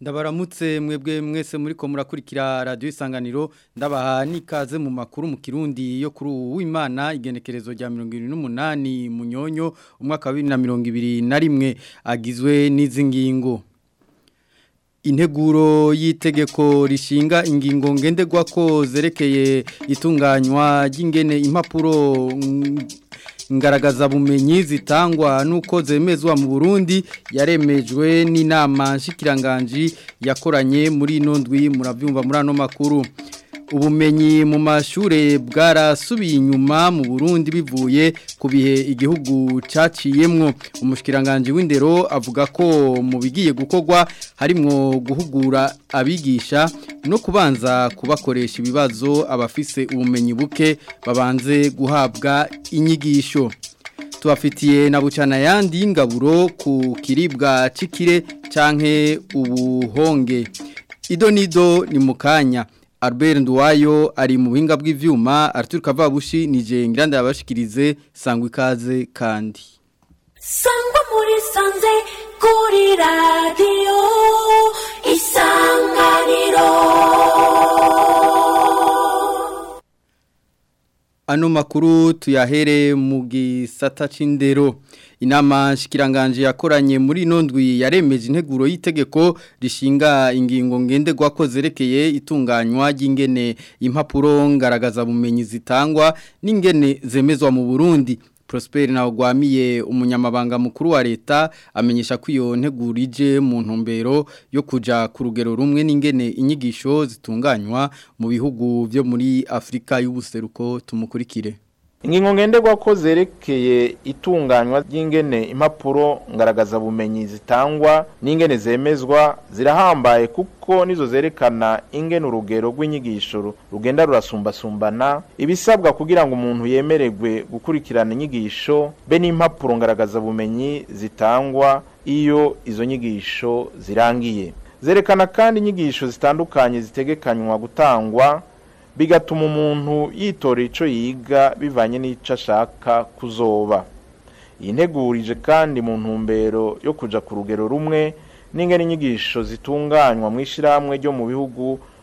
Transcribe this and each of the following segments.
mwaramutse mwebwe mwese muri ko murakurikira radiyo isanganiro ndabaha n'ikaze mu makuru mu kirundi yo kuri uwimana igenekerezo rya mirongo n'umunani munyonyo umwaka wa bibiri na mirongo ibiri na rimwe agizwe n'izi integuro y'itegeko rishinga ingingo ngenderwa ko zerekeye itunganywa ry'ingene impapuro ingaragaza bumenyi zitangwa nuko zemezwa mu Burundi yaremejwe n'inama nshikiranganji yakoranye muri inondwi muravyumva muri ano makuru ubumenyi mu mashuri bwarasubiye inyuma mu burundi bivuye ku bihe igihugu cyaciyemwo umushyirangajwi w'indero avuga ko mu bigiye gukorwa harimo guhugura abigisha no kubanza kubakoresha ibibazo abafise ubumenyi buke babanze guhabwa inyigisho tubafitiye na bucana yandi ngaburo ku kiribwa cikire canke ubuhonge idonido ni mukanya Albert Nduwayo ari mu buhinga bw'ivyuma Arthur Kavabushi nije ngiranda yabashikirize sangwa ikaze kandi Sangwa muri sanze kuri radio isanganiro Ano makuru tuyahere mu gisata c'indero. Inama shikiranganje yakoranye muri nondwi yaremeje integuro y'itegeko rishinga ingingo ngenderwako zerekeye itunganywa ry'ingene impapuro ngaragaza bumenyi zitangwa n'ingene zemezwa mu Burundi. Prosper Ntawugwamiye umunyamabanga mukuru wa leta amenyesha ko iyo ije mu ntumbero yo kujya ku rugero rumwe n'ingene inyigisho zitunganywa mu bihugu byo muri Afurika y'ubuseruko tumukurikire ingingo ngenderwako zerekeye itunganywa ry'ingene impapuro ngaragaza bumenyi zitangwa n'ingene zemezwa zirahambaye kuko nizo zerekana ingene urugero rw'inyigisho rugenda rurasumbasumbana ibisabwa kugira ngo umuntu yemeregwe gukurikirana inyigisho be n'impapuro bumenyi zitangwa iyo izo nyigisho zirangiye zerekana kandi inyigisho zitandukanye zitegekanywa gutangwa bigatuma umuntu yitorera icyo yiga bivanye n'icyo ashaka kuzoba yitegurije kandi mu ntumbero yo kujya ku rugero rumwe n’ingana inyigisho zitunganywa mu ishyirahamwe ryo mu bihugu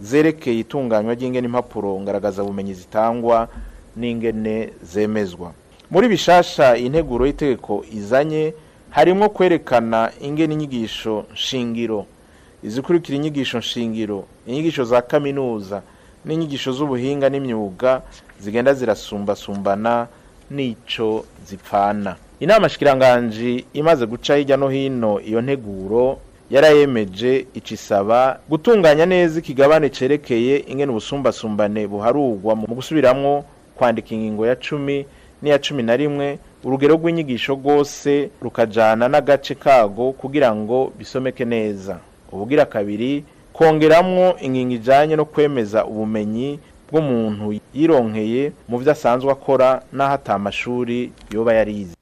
zerekeye itunganywa ry'ingene impapuro ngaragaza bumenyi zitangwa n'ingene zemezwa muri bishasha integuro y'itegeko izanye harimo kwerekana ingene inyigisho shingiro izikurikira inyigisho shingiro inyigisho za kaminuza n'inyigisho z'ubuhinga n'imyuga zigenda zirasumbasumbana n'ico zipfana inama shikiranganji imaze guca hirya no hino iyo nteguro yarayemeje icisaba gutunganya neza ikigabane cerekeye ingene ubusumbasumbane buharugwa mu gusubiramwo kwandika ingingo ya cumi n'iya cumi na rimwe urugero rw'inyigisho rwose rukajana n'agace kago kugira ngo bisomeke neza ubugira kabiri kongeramwo ingingo ijanye no kwemeza ubumenyi bw'umuntu yironkeye mu vyo asanzwe akora n'aho amashuri yoba yarize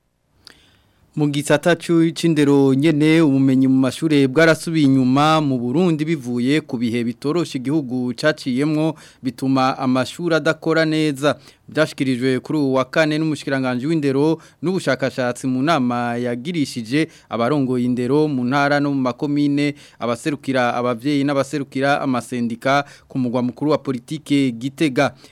mu gisata cy'indero nyene ubumenyi mu mashuri bwarasubiye inyuma mu Burundi bivuye ku bihe bitorosha igihugu caciyemwo bituma amashuri adakora neza byashyikirijwe kuri ubu wa kane n'umushyirangantzi w'indero n'ubushakashatsi mu nama yagirishije abarongo indero mu ntara no mu makomine abaserukira ababyeyi n'abaserukira amasendika ku mugwa mukuru wa politiki gitega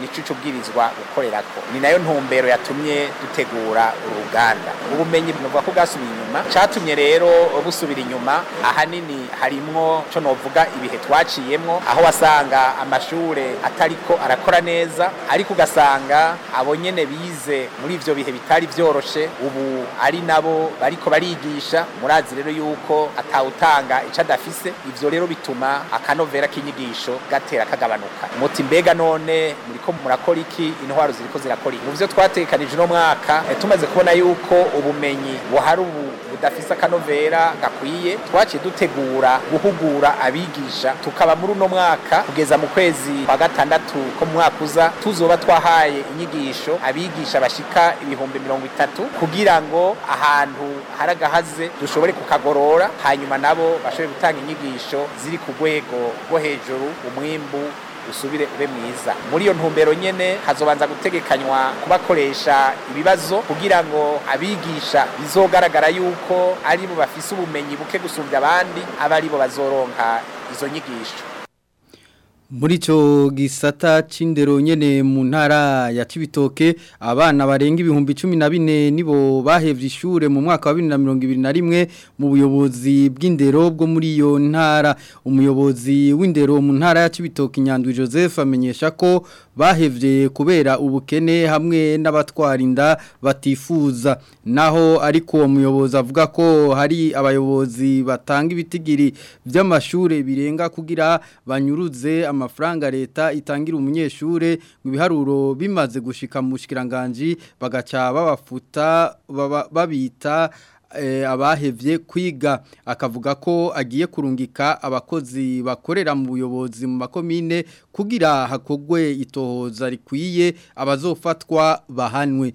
nicyo cy'ubwirizwa gukorera ko ni nayo ntumbero yatumye dutegura uruganda ubumenyi buvuga ko bwasubiye inyuma cyatumye rero busubira inyuma ahanini harimo cyo novuga ibihe twaciyemo aho wasanga amashuri atariko arakora neza ariko ugasanga abo nyine bize muri ibyo bihe bitari byoroshye ubu ari nabo bariko barigisha murazi rero yuko atawutanga icyo adafise ibyo rero bituma akanovera k'inyigisho gatera kagabanuka muti mbega none muriko murakora iki intwaro ziriko zirakora iki mu byo twatekanije uno mwaka eh, tumaze kubona yuko ubumenyi buhari ubu budafise akanovera gakwiye twaciye dutegura guhugura abigisha tukaba muri uno mwaka kugeza mu kwezi kwa gatandatu ko mu mwaka uza tuzoba twahaye inyigisho abigisha bashika ibihumbi mirongo itatu kugira ngo ahantu hari agahaze dushobore kukagorora hanyuma nabo bashobore gutanga inyigisho ziri ku rwego rwo hejuru umwimbu usubire ube mwiza muri iyo ntumbero nyene hazobanza gutegekanywa kubakoresha ibibazo kugira ngo abigisha bizogaragara yuko aribo bafise ubumenyi buke gusumbya abandi abaribo bazoronka izo nyigisho muri icyo gisata cy'indero nyine mu ya kibitoke abana barenga ibihumbi cumi na bine nibo bahebye ishuri mu mwaka wa bibiri na mirongo ibiri na rimwe mu buyobozi bw'indero bwo muri iyo ntara umuyobozi w'indero mu ntara ya kibitoke nyandwi joseph amenyesha ko bahevye kubera ubukene hamwe n'abatwara batifuza naho ariko umuyobozi avuga ko hari abayobozi batanga ibitigiri by'amashuri birenga kugira banyuruze amafaranga leta itangira umunyeshure mu biharuro bimaze gushika mu bushikiranganje bagaca babafuta babita Eh, abahevye kwiga akavuga ko agiye kurungika abakozi bakorera mu buyobozi mu makomine kugira hakogwe itohoza rikwiye abazofatwa bahanwe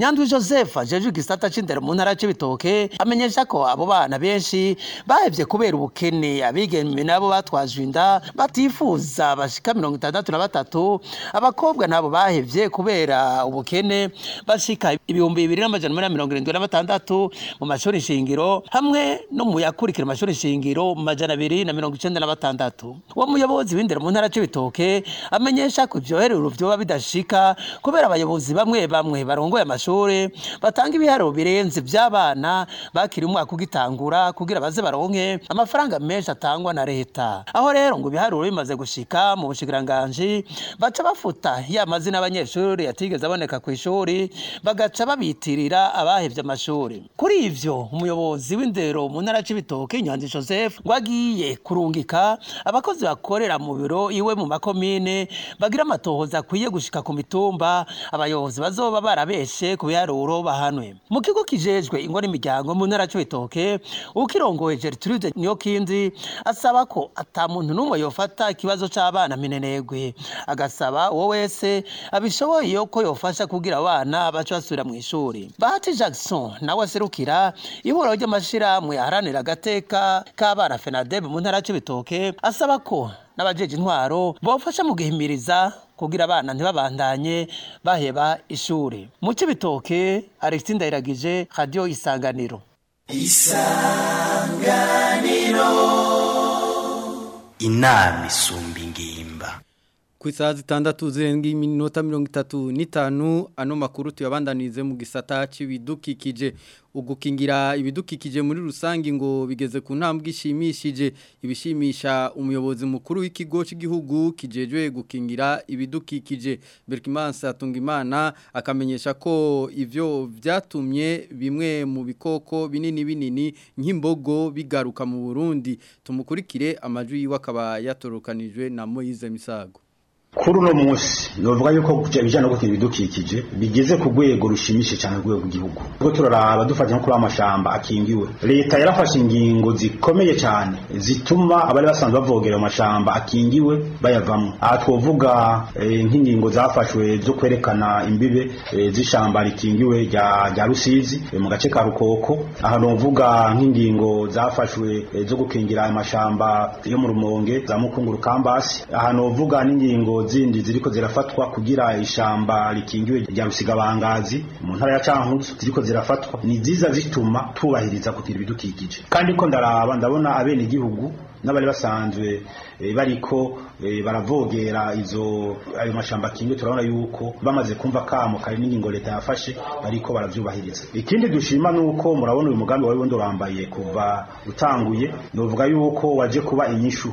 Nyandwi Joseph jeje igisata c'indero mu ntara c'ibitoke amenyesha ko abo bana benshi bahebye kubera ubukene abigeme nabo batwaje inda batifuza bashika mirongo itandatu na batatu abakobwa nabo bahebye kubera ubukene bashika ibihumbi bibiri n'amajana umunani mirongo irindwi na batandatu mu mashuri shingiro hamwe no mu yakurikira amashuri shingiro mu majana abiri na mirongo icenda na batandatu uwo muyobozi w'indero mu ntara c'ibitoke amenyesha ko ivyoherero vyoba bidashika kubera abayobozi bamwe bamwe barongoye amashuri amashuri batanga ibiharo birenze by'abana bakiri umwaka ugitangura kugira baze baronke amafaranga menshi atangwa na leta aho rero ngo ibiharuro bimaze gushika mu bushikiranganji baca bafuta ya mazina abanyeshuri yatigeze aboneka ku ishuri bagaca babitirira abahebye amashuri kuri ibyo umuyobozi w'indero mu ntara c'ibitoke inyanza joseph ngo agiye kurungika abakozi bakorera mu biro iwe mu makomine bagira amatohoza akwiye gushika ku mitumba abayobozi bazoba barabeshe ku bahanwe mu kigo kijejwe ingo n'imiryango mu ntara cy'ibitoke ukirongoye Gertrude Nyokindi asaba ko atamuntu muntu n'umwe yofata ikibazo cy’abana minenegwe agasaba uwo wese abishoboye ko yofasha kugira abana baca basubira mu ishuri Bahati Jackson nawe aserukira iburo ry'amashirahamwe aharanira agateka k'abana FENADEB mu ntara y'ibitoke asaba ko n'abajeje intwaro bofasha mu gihimiriza kugira abana ntibabandanye baheba ishuri mu cy'ibitoke Alexis Ndayiragije radio isanganiro isanganiro inama isumba ingiro ku isaha zitandatu zirenga iminota mirongo itatu n'itanu ano makuru tuyabandanirize mu gisata cy'ibidukikije ugukingira ibidukikije muri rusange ngo bigeze ku ntambwe ishimishije ibishimisha umuyobozi mukuru w'ikigo cy'igihugu kijejwe gukingira ibidukikije atunga imana akamenyesha ko ivyo byatumye bimwe mu bikoko binini binini nk'imbogo bigaruka mu Burundi tumukurikire amajwi yiwe akaba yatorokanijwe na Moise Misago kuri uno munsi novuga yuko ibijyanye no gukingira ibidukikije bigeze ku rwego rushimishije cyane rwego rw'igihugu ubwo turaraba dufata nko kuri amashyamba akingiwe leta yarafashe ingingo zikomeye cyane zituma abari basanzwe bavogera amashyamba akingiwe bayavamo aha twavuga eh, nk'ingingo zafashwe zo kwerekana imbibe eh, z'ishyamba rikingiwe rya rusizi eh, mu gace ka rukoko aha novuga nk'ingingo zafashwe zo gukingira aya amashyamba yo mu rumonge za Mukungu kambasi aha novuga n'ingingo zindi ziriko zirafatwa kugira ishamba rikingiwe rya rusigabangazi mu ntara ya cankuzo ziriko zirafatwa ni nziza zituma tubahiriza kugira ibidukikije kandi ko ndaraba ndabona abene igihugu n'abari basanzwe eh, bariko eh, baravogera izo ayo mashamba kingiwe turabona yuko bamaze kumva kamo kari n'ingingo leta yafashe bariko baravyubahiriza ikindi dushima nuko murabona uyu mugambi wari wondorambaye kuva utanguye novuga yuko waje kuba inyishu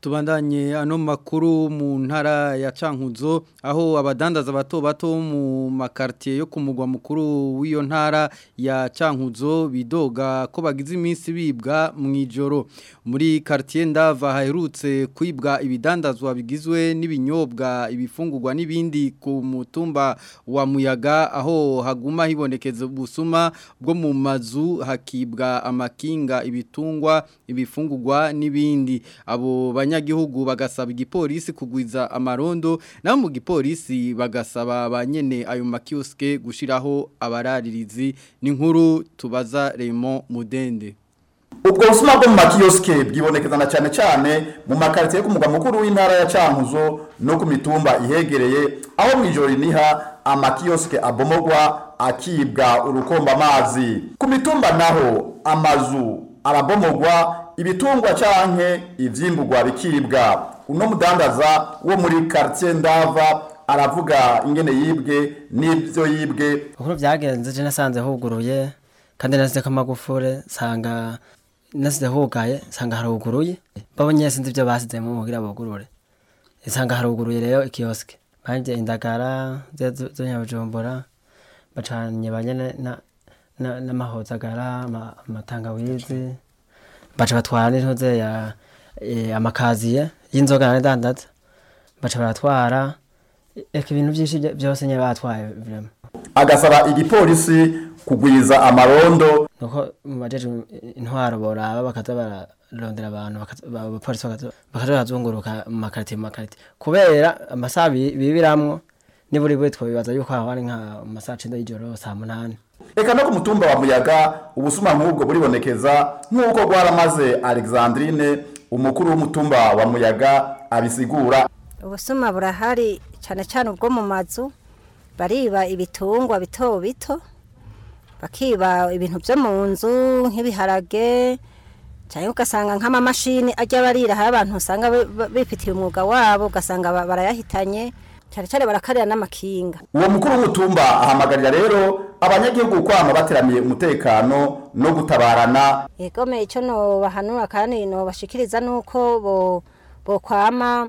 tubandanye ano makuru mu ntara ya cankuzo aho abadandaza bato bato mu makartier yo kumugwa mukuru w'iyo ntara ya cankuzo bidoga ko bagize iminsi bibwa mu ijoro muri quartier ndava haherutse kwibwa ibidandazwa bigizwe n'ibinyobwa ibifungurwa n'ibindi ku mutumba wa muyaga aho haguma hibonekeza ubusuma bwo mu mazu hakibwa amakinga ibitungwa ibifungurwa n'ibindi abo banya abanyagihugu bagasaba igipolisi kugwiza amarondo naho mu gipolisi bagasaba ba nyene ayo makiyosike gushiraho abararirizi n'inkuru tubaza Raymond Mudende ubwo busuma bwo mu makiyosike bwibonekezana cyane cyane mu makaritsiye kumuga mukuru w'intara ya cankuzo no ku mitumba ihegereye aho mu ijoro riniha abomogwa akibwa urukomba amazi ku mitumba naho amazu arabomogwa ibitungwa canke ivyimburwa bikiribwa uno mudandaza wo muri quartier ndava aravuga ingene yibwe n'ibyo yibwe kuko byagenze je nasanze huguruye kandi nasize ko amagufure sanga nasize hugaye sanga haruguruye babonye sinzi ibyo basizemo kugira bugurure isanga haruguruye rero ikioske banje indagara zonyabujumbura bacanye banyene n'amahozagara wizi. baca batwara n'intuze ya amakaziye y'inzoga na dandaza baca baratwara eka ibintu byinshi byose nyine batwaye agasaba igipolisi kugwiza amarondo nuko mu bajeje intwaro boraba bakaza bararondera abantu abapolisi bakaza barazunguruka mu makarite mu makarite kubera amasaha bibiramwo niburi buri twobibaza yuko aho ari nka masaha cenda y'ijoro saa munani reka no ku mutumba wa muyaga ubusuma nk'ubwo buribonekeza nk'uko bwaramaze alexandrine umukuru w'umutumba wa muyaga abisigura ubusuma burahari cyane cyane ubwo mu mazu bariba ibitungwa bito bito bakiba ibintu byo mu nzu nk'ibiharage cyane ugasanga nk'amamashini ajya barira hari abantu usanga bifitiye umwuga wabo ugasanga barayahitanye cyane cyane barakarira n'amakinga uwo mukuru w'umutumba ahamagarira rero abanyagihugu kwama bateramiye umutekano no gutabarana yegomeye icyo bahanura kandi bashikiriza nuko bo bokwama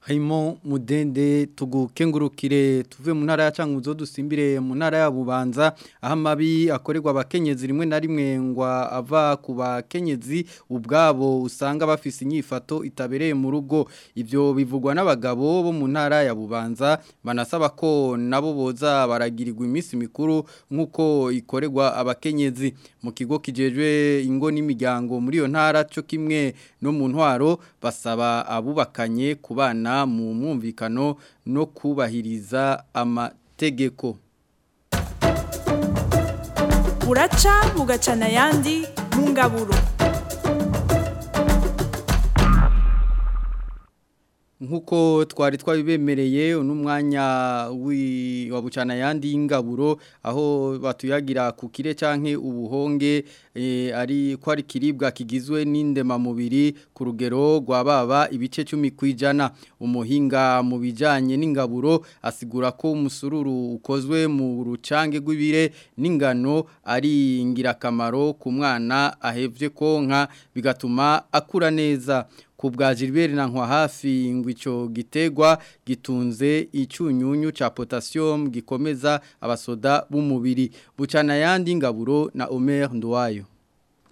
harimo mudende tugukengurukire tuve mu ntara ya canguzo dusimbire mu ntara ya bubanza aho amabi abakenyezi rimwe na rimwe ngo ava ku bakenyezi ubwabo usanga bafise inyifato itabereye mu rugo ibyo bivugwa n'abagabo bo mu ntara ya bubanza banasaba ko nabo boza baragirirwa iminsi mikuru nk'uko ikoregwa abakenyezi mu kigo kijejwe ingo n'imiryango muri iyo ntara cyo kimwe no mu ntwaro basaba abubakanye ku mu mwumvikano no kubahiriza amategeko uraca mugacana yandi mu nk'uko twari twabibemereye n’umwanya mwanya wa bucana yandi y'ingaburo aho batuyagira ku kire cyangwa ubuhonge eh, ari ko ari ikiribwa kigizwe n'indemamubiri ku rugero rwa baba ibice cumi kwijana ijana umuhinga mu bijyanye n'ingaburo asigura ko umusururu ukozwe mu rucange rw'ibire n'ingano ari ingirakamaro ku mwana ahebye konka bigatuma akura neza ku bwa Gilbert nankwa hafi ngo icyo gitegwa gitunze icyunyunyu cha potasiyumu gikomeza abasoda b'umubiri bucana yandi ngaburo na Omer Nduwayo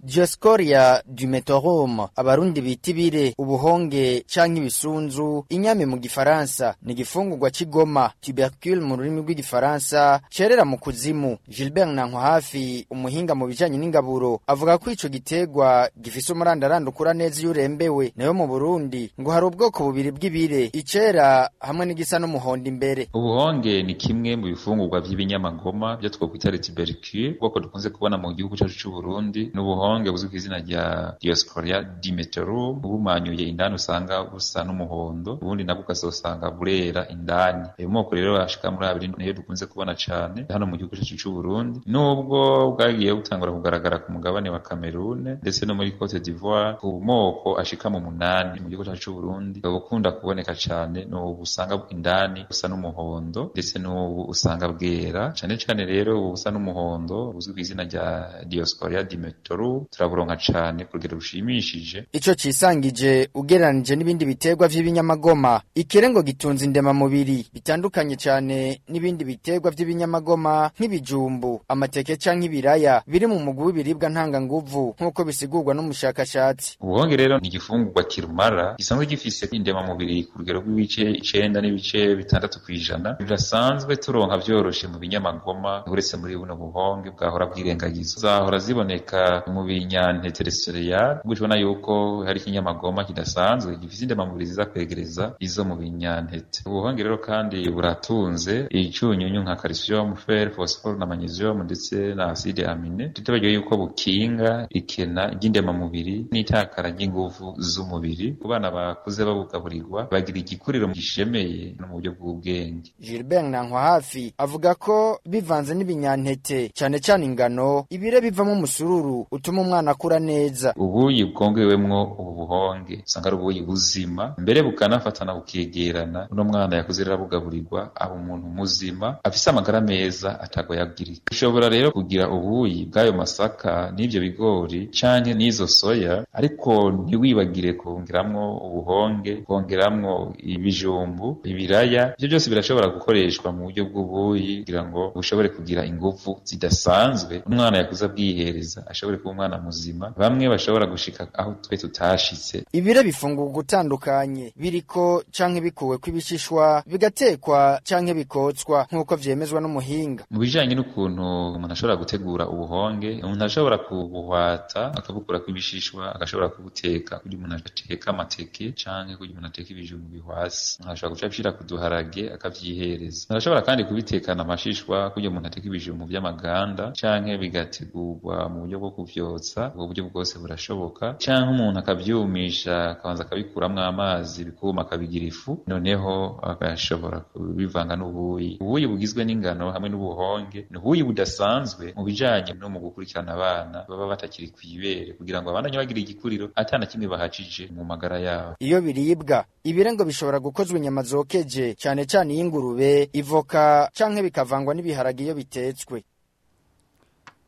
dioscoria du metorome abarundi bita ibire ubuhonge canke ibisunzu inyame mu gifaransa ni igifungurwa Kigoma tubercule mu rurimi rw'igifaransa cerera mu kuzimu Gilbert Nankwa hafi umuhinga mu bijanye n'ingaburo avuga ko ico gitegwa gifise umurandaranda ukura neza iyo urembewe nayo mu Burundi ngo hari ubwoko bubiri bw'ibire icera hamwe n'igisa n'umuhondo imbere ubuhonge ni kimwe mu bifungurwa vy'ibinyamangoma byo twokwita tubercule ubwoko dukunze kubona mu gihugu cacu cy’u Burundi n'ubuhonge amahanga buzwi ku izina rya diaspora dimetero ubumanyuye indani usanga busa n'umuhondo ubundi nabwo ukazosanga burera indani ayo moko rero ashika muri abiri niyo dukunze kubona cyane hano mu gihugu cyacu c'u Burundi nubwo bwagiye butangura kugaragara ku mugabane wa Cameroon ndetse no muri Cote d'Ivoire ku moko ashika mu munani mu gihugu cyacu c'u Burundi ubukunda kuboneka cyane no usanga indani busa n'umuhondo ndetse n'ubu usanga bwera cyane cyane rero ubu busa n'umuhondo buzwi ku izina rya diaspora dimetero turaburonka cyane kurugero rushimishije ico cisangije ugereranije n'ibindi bitegwa vy'ibinyamagoma ikirengo gitunze indema mubiri bitandukanye cyane n'ibindi bitegwa vy'ibinyamagoma nk'ibijumbu amateke canke ibiraya biri mu mugwi w'ibiribwa ntanga nguvu nkuko bisigurwa n'umushakashatsi ubuhonge rero ni igifungurwa kirumara gisanzwe gifise indema mubiri ku rugero rw'ibice icenda n'ibice bitandatu ku ijana birasanzwe turonka vyoroshe mu binyamagoma uretse muri buno buhonge bwahora bwirengagiza zahora ziboneka mu binyanteterestial gutyo ubona yuko hari ikinyamagoma kidasanzwe gifite indemamubiri ziza kwegereza izo mu binyantete ubuhanga rero kandi buratunze icyunyunyu nka calcium fer phosphore na magnesium ndetse na acide amine tutibagiwe yuko bukinga ikena ry'indemamubiri n'itakara ry’ingufu z'umubiri ku bana bakuze babugaburirwa bagira igikuriro gishemeye no mu buryo bw'ubwenge Gilbert Nankwa hafi avuga ko bivanze n’ibinyantete cyane cyane ingano ibire bivamo umusururu utuma bituma umwana akura neza ubuyi bwongewemwo ubu buhonge usanga ari ubuyi buzima mbere bukanafatana bukegerana uno mwana yakuze rero abugaburirwa aba umuntu muzima afise amagara meza atagoyagirika ushobora rero kugira ubuyi bw'ayo masaka n'ivyo bigori canke n'izo soya ariko ntiwibagire kongeramwo ubuhonge kongeramwo ibijumbu ibiraya ivyo byose birashobora gukoreshwa mu buryo bw'ubuyi kugira ngo bushobore kugira inguvu zidasanzwe umwana yakuza bwihereza ashobore kuba umwana muzima bamwe bashobora gushika aho twe tutashitse ibiro bifungura gutandukanye biriko canke bikuwe kw'ibishishwa bigatekwa canke bikotswa nk'uko vyemezwa n'umuhinga mu bijyanye n'ukuntu umuntu ashobora gutegura ubuhonge umuntu ashobora kubuhwata akabukurako ibishishwa agashobora kubuteka kugira umuntu ateka amateke canke kugira umuntu ateka ibijumbu bihwasi umuntu ashobora guca ku duharage akavyihereza umuntu ashobora kandi kubitekana amashishwa kugira umuntu ateke ibijumbu vy'amaganda canke bigategurwa mu buryo bwo kuvyo akabibotsa uburyo bwose burashoboka cyangwa umuntu akabyumisha akabanza akabikuramo amazi bikuma akabigira ifu noneho agashobora kubivanga n'ubuyi ubuyi bugizwe n'ingano hamwe n'ubuhonge ni ubuyi budasanzwe mu bijyanye no mu gukurikirana abana baba batakiri ku ibere kugira ngo abandanye bagira igikuriro atana kimwe bahacije mu magara yabo iyo biribwa ibirengo bishobora gukozwa inyama zokeje cyane cyane iy'ingurube ivoka cyangwa bikavangwa n'ibiharage iyo bitetswe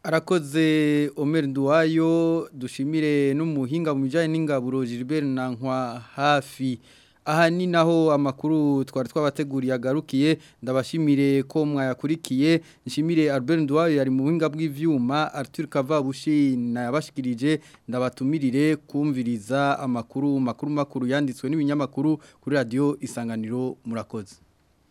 arakoze omeri nduwayo dushimire n'umuhinga mu bijyanye n'ingaburo Gilbert nankwa hafi aha ni naho amakuru twari twabateguriye agarukiye ndabashimire ko mwayakurikiye nshimire Albert Ndwaye yari mu buhinga bw'ivyuma Arthur Kavabushi nayabashikirije ndabatumirire kumviriza amakuru makuru makuru yanditswe n'ibinyamakuru kuri radio isanganiro murakoze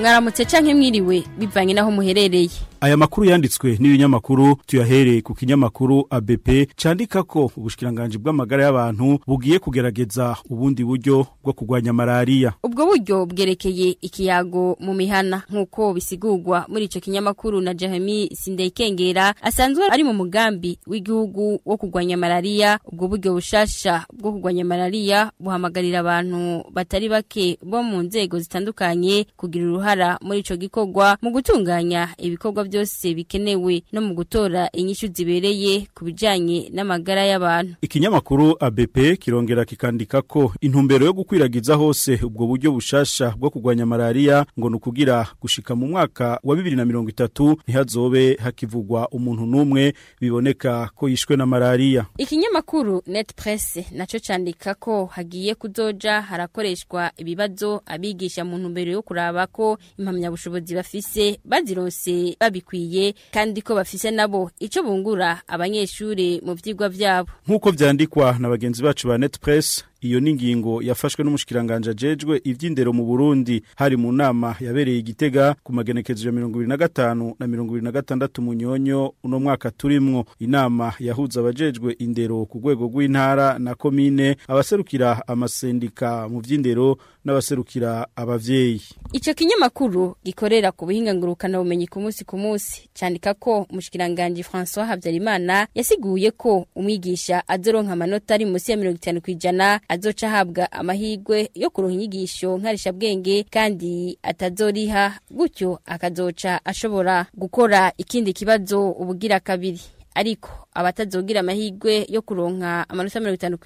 mwaramutse canke mwiriwe bivanye naho muherereye aya makuru yanditswe n'ibinyamakuru tuyahereye ku kinyamakuru ABP candika ko ubushikiranganje bw'amagara y'abantu bugiye kugerageza ubundi buryo bwo kugwanya malaria ubwo buryo bwerekeye ikiyago mu mihana nkuko bisigurwa muri icyo kinyamakuru na Jeremy Sindayikengera asanzwe ari mu mugambi w'igihugu wo kugwanya malaria ubwo buryo bushasha bwo kugwanya malaria buhamagarira abantu batari bake bo mu nzego zitandukanye kugira uruhare uruhara muri ico gikorwa mu gutunganya ibikorwa byose bikenewe no mu gutora inyishu zibereye ku bijanye n'amagara y'abantu ikinyamakuru ABP kirongera kikandika ko intumbero yo gukwiragiza hose ubwo buryo bushasha bwo kugwanya malaria ngo nukugira gushika mu mwaka wa bibiri na mirongo itatu ntihazobe hakivugwa umuntu numwe biboneka ko yishwe na malaria ikinyamakuru net press naco candika ko hagiye kuzoja harakoreshwa ibibazo abigisha mu ntumbero yo kuraba ko ko impamyabushobozi bafise bazironse babikwiye kandi ko bafise nabo ico bungura abanyeshuri mu vyigwa vyabo nkuko vyandikwa na bagenzi bacu ba Net Press iyo ni ingingo yafashwe n'umushikiranganje ajejwe ivy'indero mu Burundi hari mu nama yabereye igitega ku magenekezo ya 2025 na gatanu na na 2026 munyonyo uno mwaka turimwo inama yahuza abajejwe indero ku rwego rw'intara na komine abaserukira amasendika mu vy'indero n'abaserukira abavyeyi ico kinyamakuru gikorera ku buhinga ngurukana bumenyi ku munsi ku munsi candika ko umushikiranganje François Habyarimana yasiguye ko umwigisha azoronka amanota ari musi ya 50 kwijana azoca ahabwa amahirwe yo kuronka inyigisho nkarishabwenge kandi atazoriha gutyo akazoca ashobora gukora ikindi kibazo ubugira kabiri ariko abatazogira amahigwe yo kuronka amanota mirongo itanu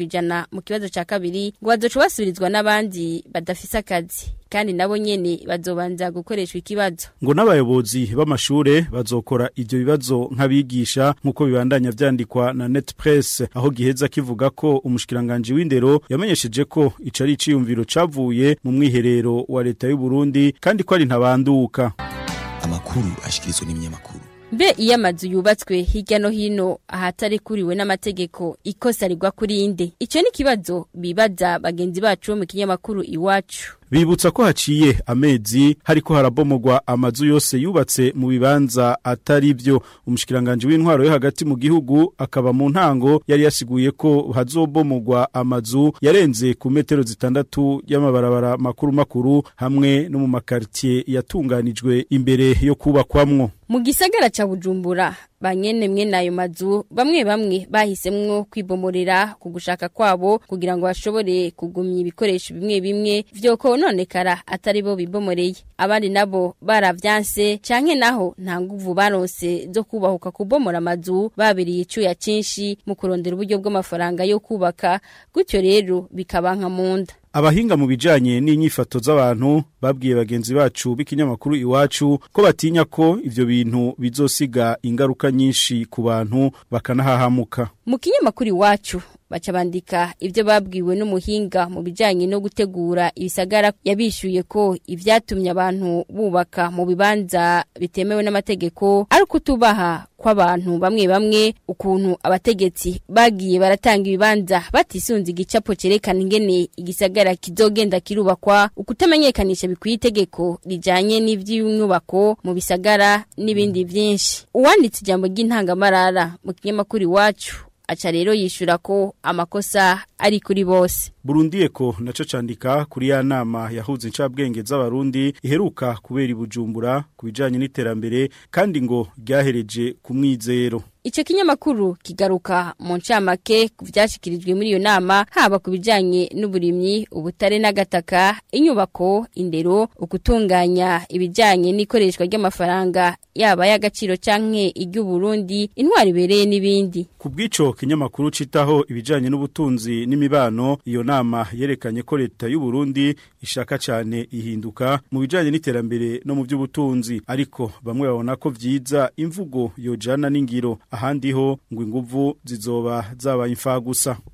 mu kibazo cya kabiri ngo bazoca n'abandi badafise akazi kandi nabo nyene bazobanza gukoreshwa ikibazo ngo n'abayobozi b'amashure bazokora ibyo bibazo nk'abigisha nk'uko bibandanya byandikwa na net press aho giheza kivuga ko umushikiranganje w'indero yamenyesheje ko ico ari cavuye mu mwiherero wa leta y'u Burundi kandi ko ari ntabanduka amakuru ashikirizwa n'ibinyamakuru mbe iyo amazu yubatswe hirya no hino ahatari kuriwe n'amategeko ikosa rigwa kuri inde icyo ni ikibazo bibaza bagenzi bacu mu kinyamakuru iwacu bibutsa ko haciye amezi hariko harabomogwa amazu yose yubatse mu bibanza atari byo umushikiranganje w'intwaro yo hagati mu gihugu akaba mu ntango yari yasiguye ko hazobomogwa amazu yarenze ku metero zitandatu y'amabarabara makuru makuru hamwe no mu makartie yatunganijwe imbere yo kubakwamwo mu gisagara ca Bujumbura banyene mwe nayo mazu bamwe bamwe bahisemwo kwibomorera ku gushaka kwabo kugira ngo bashobore kugumya ibikoresho bimwe bimwe vyoko abononekara atari bo bibomoreye abandi nabo baravyanse canke naho nta nguvu baronse zo kubahuka kubomora amazu babiriye icyuya cyinshi mu kurondera uburyo bw'amafaranga yo kubaka gutyo rero bikaba nka munda abahinga mu bijanye n'inyifato z'abantu babwiye bagenzi bacu b'ikinyamakuru iwacu ko batinya ko ivyo bintu bizosiga ingaruka nyinshi ku bantu bakanahahamuka mu kinyamakuru iwacu baca ibyo babwiwe n'umuhinga mu bijyanye no gutegura ibisagara yabishyuye ko ibyatumye abantu bubaka mu bibanza bitemewe n'amategeko ari ukutubaha kw'abantu bamwe bamwe ukuntu abategetsi bagiye baratanga ibibanza batisunze igicapo cyerekana ingene igisagara kizogenda kirubakwa ukutamenyekanisha bikwiye itegeko rijyanye n'iby'inyubako mu bisagara n'ibindi byinshi uwanditse ijambo ry'intangamarara mu kinyamakuru iwacu aca rero yishyura ko amakosa ari kuri bose burundiye ko naco candika kuri ya nama yahuze incabwenge z'abarundi iheruka kubera ibujumbura kubijanye n'iterambere kandi ngo ryahereje kumwizero Ico kinyamakuru kigaruka mu ncamake ku byashikirijwe muri iyo nama haba ku bijanye n'uburimyi ubutare n'agataka inyubako indero ukutunganya ibijanye n'ikoreshwa ry'amafaranga yaba y'agaciro canke iry'uburundi intwari bereye n'ibindi ku bw'ico kinyamakuru citaho ibijanye n'ubutunzi n'imibano iyo nama nama yerekanye ko leta y'u Burundi ishaka cyane ihinduka mu bijyanye n'iterambere no mu by'ubutunzi ariko bamwe babona ko byiza imvugo yojana n'ingiro ahandi ho ngo inguvu zizoba zabaye imfagusa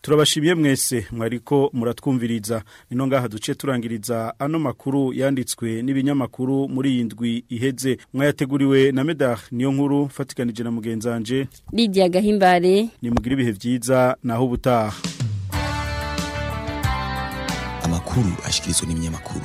turabashimiye mwese mwariko muratwumviriza nino ngaha duce turangiriza ano makuru yanditswe n'ibinyamakuru muri iyi ndwi iheze mwayateguriwe na medar niyo nkuru fatikanije na mugenzanje Lidia Gahimbare nimugire ibihe byiza naho ubutaha amakuru ashyikirizwa n'ibinyamakuru